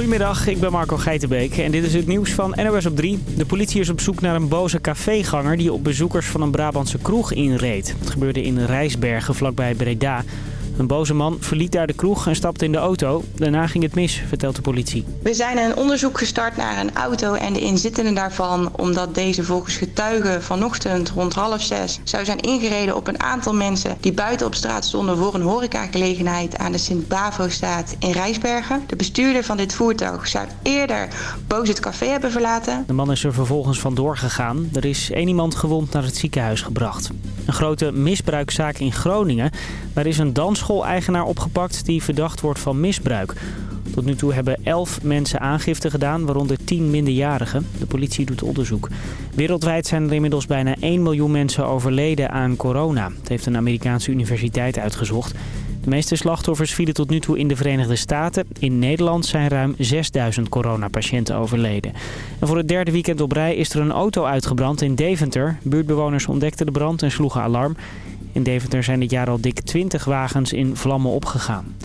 Goedemiddag, ik ben Marco Geitenbeek en dit is het nieuws van NOS op 3. De politie is op zoek naar een boze caféganger die op bezoekers van een Brabantse kroeg inreed. Het gebeurde in Rijsbergen vlakbij Breda. Een boze man verliet daar de kroeg en stapte in de auto. Daarna ging het mis, vertelt de politie. We zijn een onderzoek gestart naar een auto en de inzittenden daarvan... omdat deze volgens getuigen vanochtend rond half zes... zou zijn ingereden op een aantal mensen... die buiten op straat stonden voor een horecagelegenheid... aan de Sint-Bavo-straat in Rijsbergen. De bestuurder van dit voertuig zou eerder boos het café hebben verlaten. De man is er vervolgens vandoor gegaan. Er is één iemand gewond naar het ziekenhuis gebracht. Een grote misbruikzaak in Groningen. Daar is een dansschool-eigenaar opgepakt die verdacht wordt van misbruik. Tot nu toe hebben elf mensen aangifte gedaan, waaronder tien minderjarigen. De politie doet onderzoek. Wereldwijd zijn er inmiddels bijna 1 miljoen mensen overleden aan corona. Het heeft een Amerikaanse universiteit uitgezocht. De meeste slachtoffers vielen tot nu toe in de Verenigde Staten. In Nederland zijn ruim 6000 coronapatiënten overleden. En voor het derde weekend op rij is er een auto uitgebrand in Deventer. Buurtbewoners ontdekten de brand en sloegen alarm. In Deventer zijn dit jaar al dik 20 wagens in vlammen opgegaan.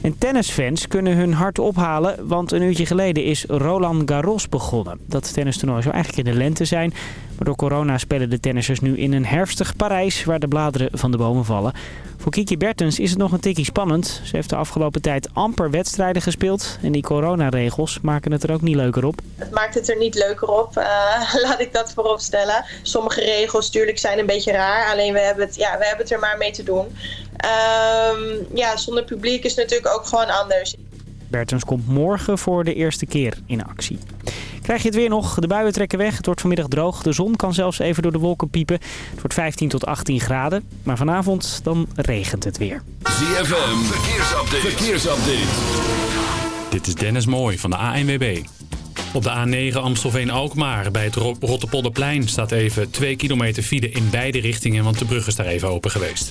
En tennisfans kunnen hun hart ophalen, want een uurtje geleden is Roland Garros begonnen. Dat tennistoernooi zou eigenlijk in de lente zijn, maar door corona spelen de tennissers nu in een herfstig Parijs waar de bladeren van de bomen vallen. Voor Kiki Bertens is het nog een tikkie spannend. Ze heeft de afgelopen tijd amper wedstrijden gespeeld en die coronaregels maken het er ook niet leuker op. Het maakt het er niet leuker op, uh, laat ik dat voorop stellen. Sommige regels natuurlijk zijn een beetje raar, alleen we hebben het, ja, we hebben het er maar mee te doen. Um, ja, zonder publiek is het natuurlijk ook gewoon anders. Bertens komt morgen voor de eerste keer in actie. Krijg je het weer nog? De buien trekken weg. Het wordt vanmiddag droog. De zon kan zelfs even door de wolken piepen. Het wordt 15 tot 18 graden. Maar vanavond dan regent het weer. ZFM, verkeersupdate. verkeersupdate. Dit is Dennis Mooij van de ANWB. Op de A9 Amstelveen-Alkmaar bij het Rotterpolderplein staat even 2 kilometer file in beide richtingen, want de brug is daar even open geweest.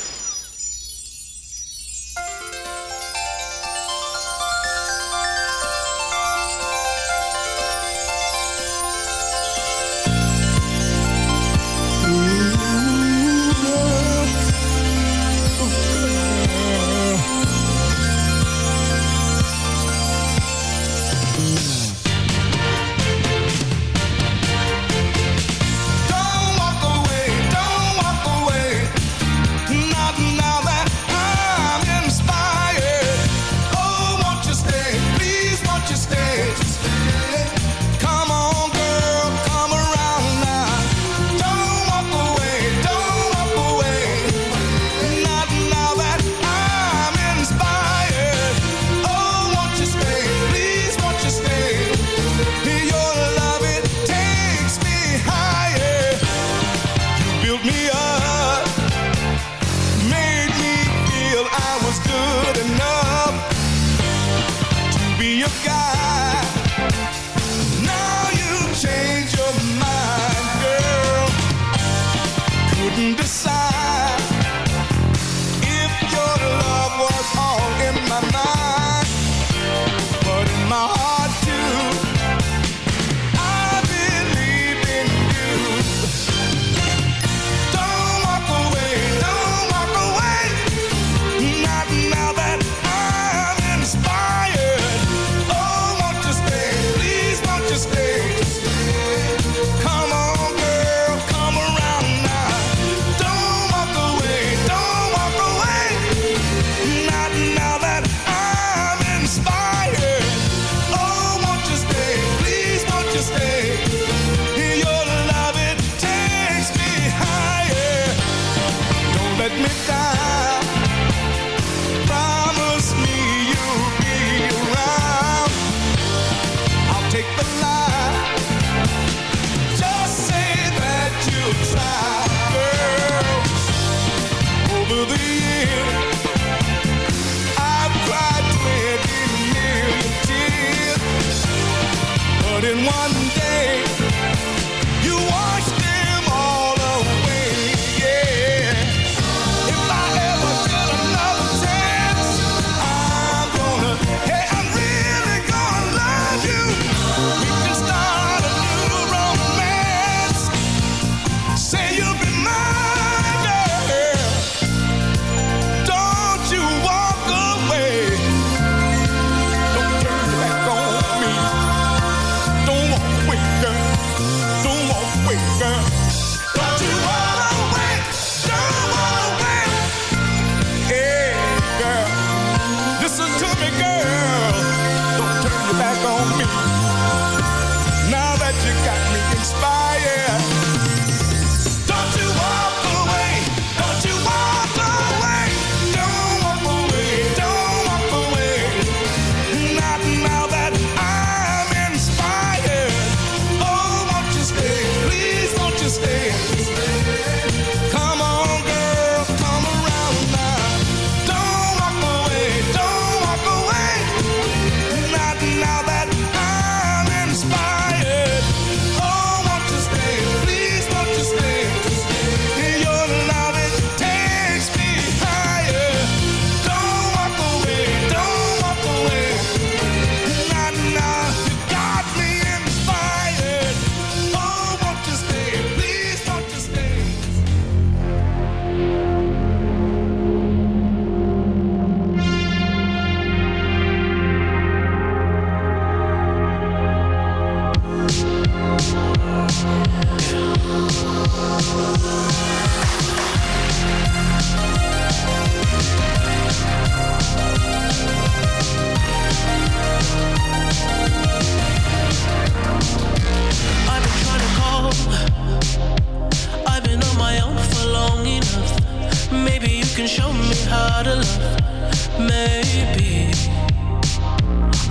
show me how to love. Maybe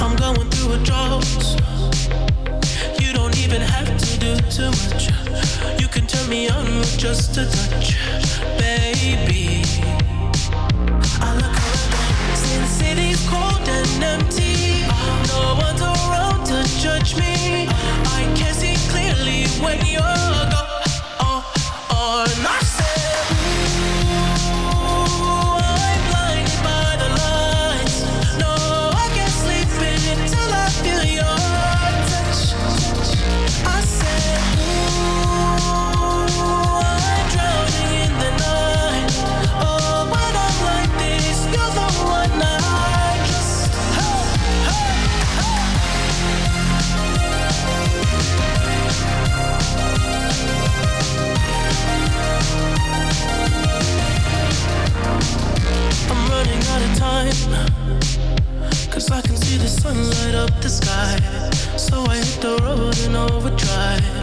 I'm going through a drought. You don't even have to do too much. You can turn me on with just a touch, baby. I look around, since city's cold and empty, no one's around to judge me. I can see clearly when you're. the road in overdrive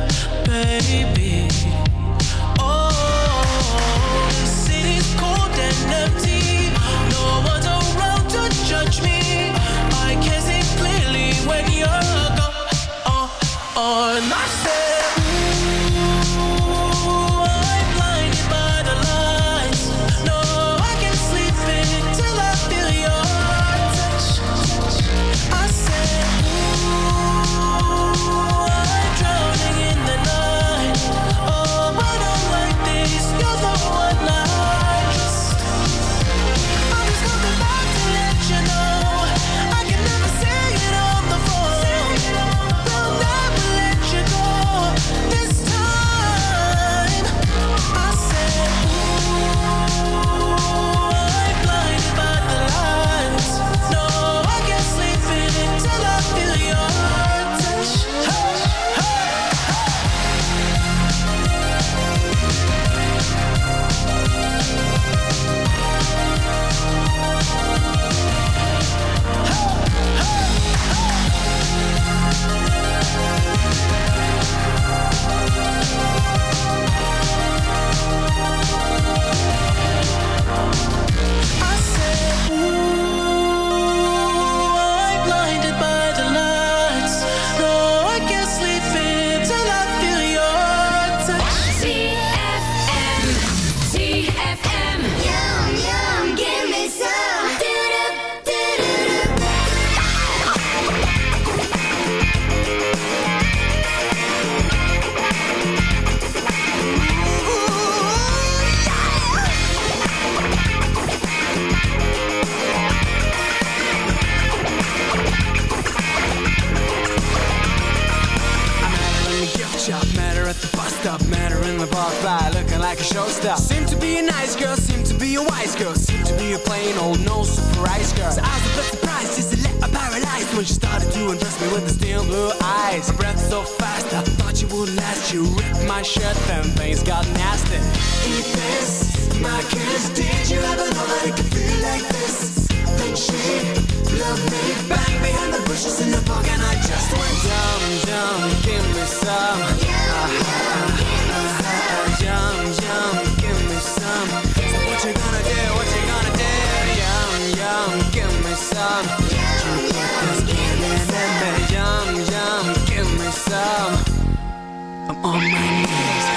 give me some. This feeling in me. Give me some. I'm on my knees.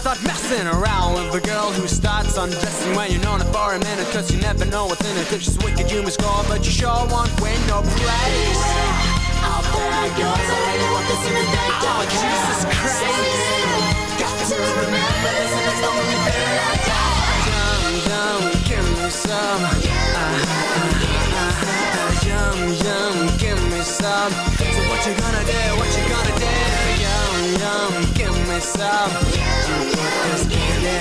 start messing around With a girl who starts undressing when you're known it for a minute Cause you never know what's in it. If she's wicked, you must score But you sure won't win no praise Out there goes, I really want this in the day Oh, Jesus Christ. Got to remember this and it's the only thing I got Yum, yum, give me some. Yum, yum, give me some. So what you gonna do, what you gonna do? Yum, yum, me some. You me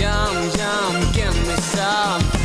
Yum, yum, give me Some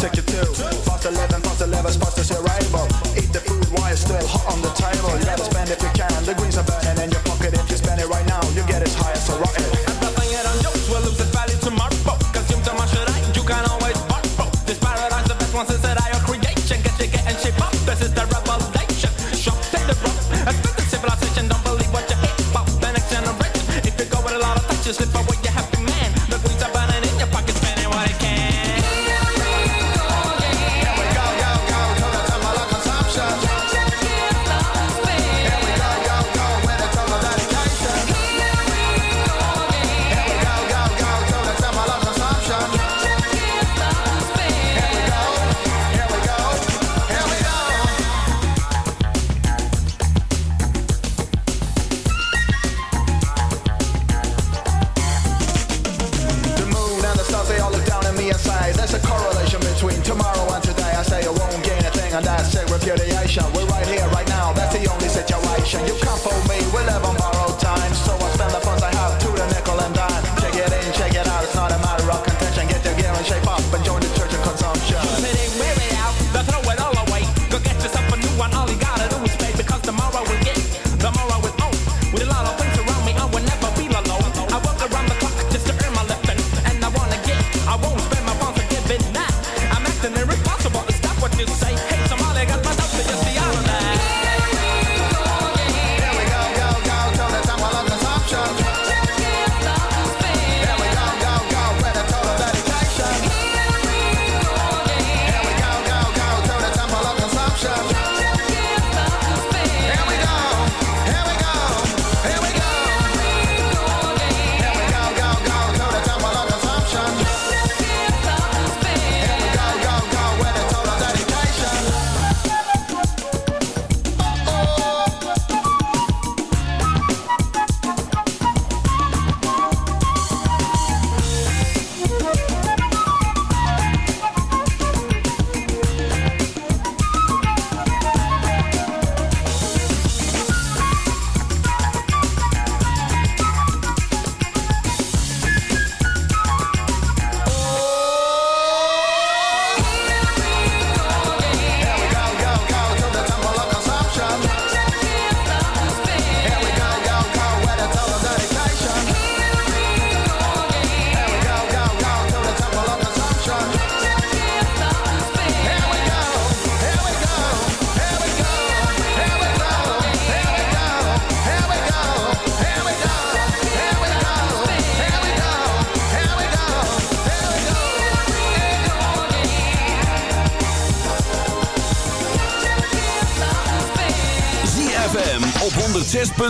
take it two.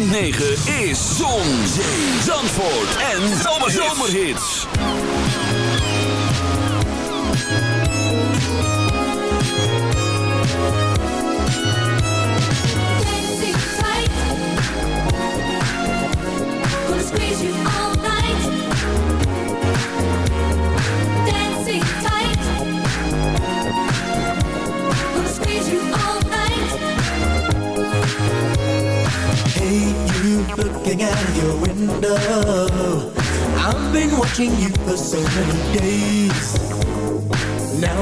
negen.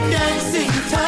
dancing time.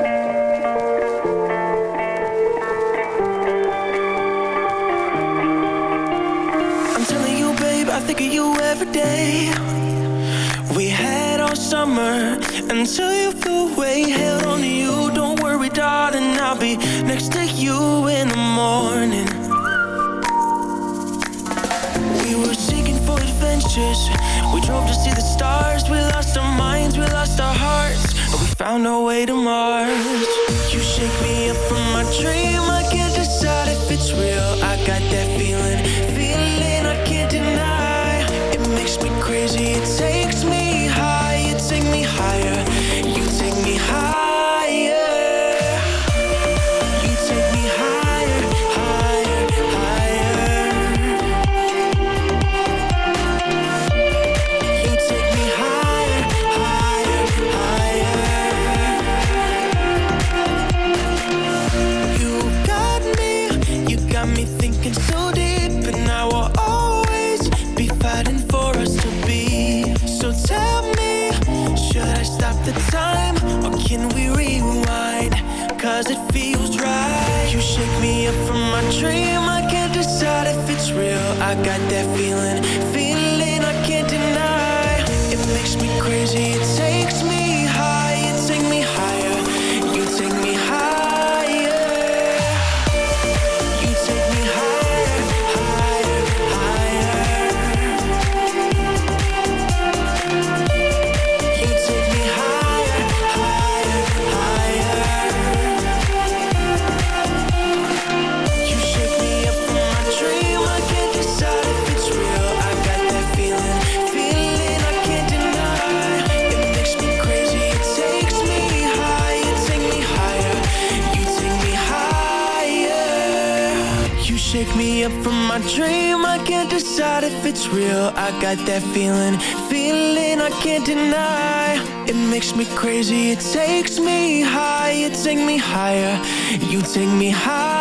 crazy it's real. I got that feeling, feeling I can't deny. It makes me crazy, it takes me high. You take me higher, you take me higher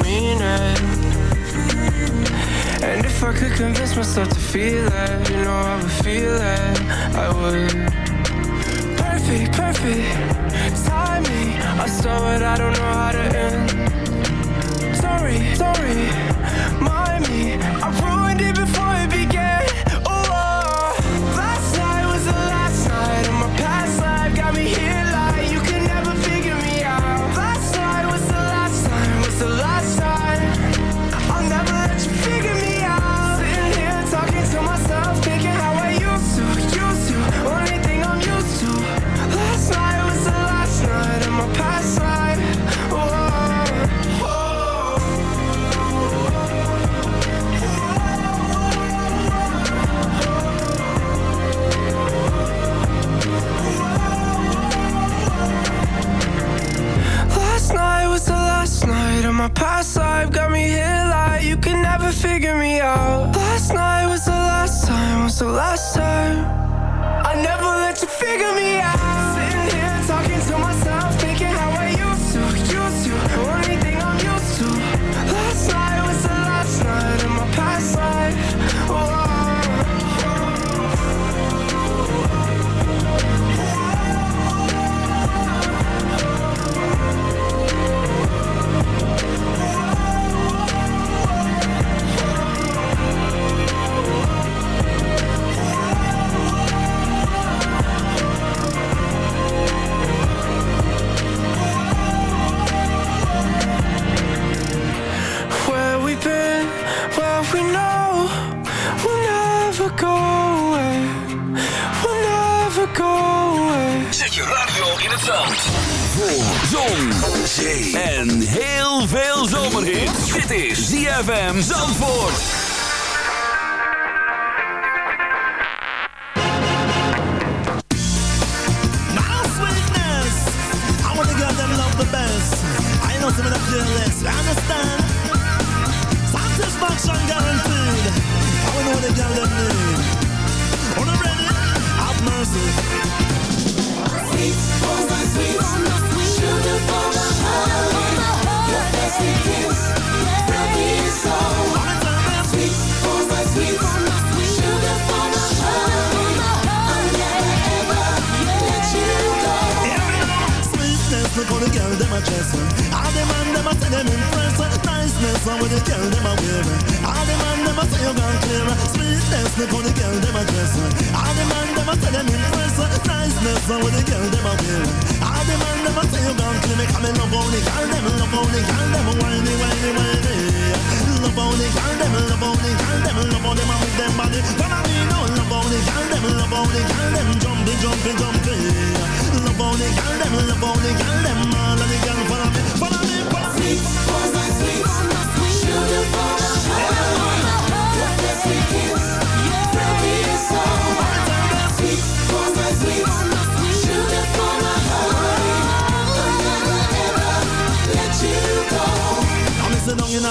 Mean it. And if I could convince myself to feel it, you know I would feel it. I would. Perfect, perfect timing. I saw it, I don't know how to end. Sorry, sorry, mind me. I my past life got me here like you can never figure me out. Last night was the last time, was the last time.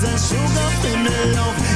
me so sugar, me love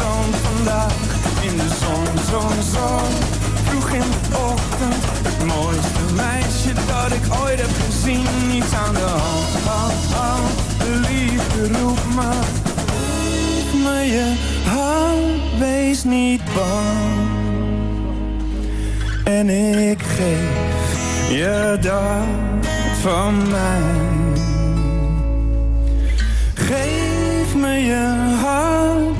strand vandaag. In de zon, zon, zon. Vroeg in de ochtend. Het mooiste meisje dat ik ooit heb gezien. Niets aan de hand, hand, hand. De liefde roept me. Geef me je hand, wees niet bang. En ik geef je dat van mij. Geef me je hand,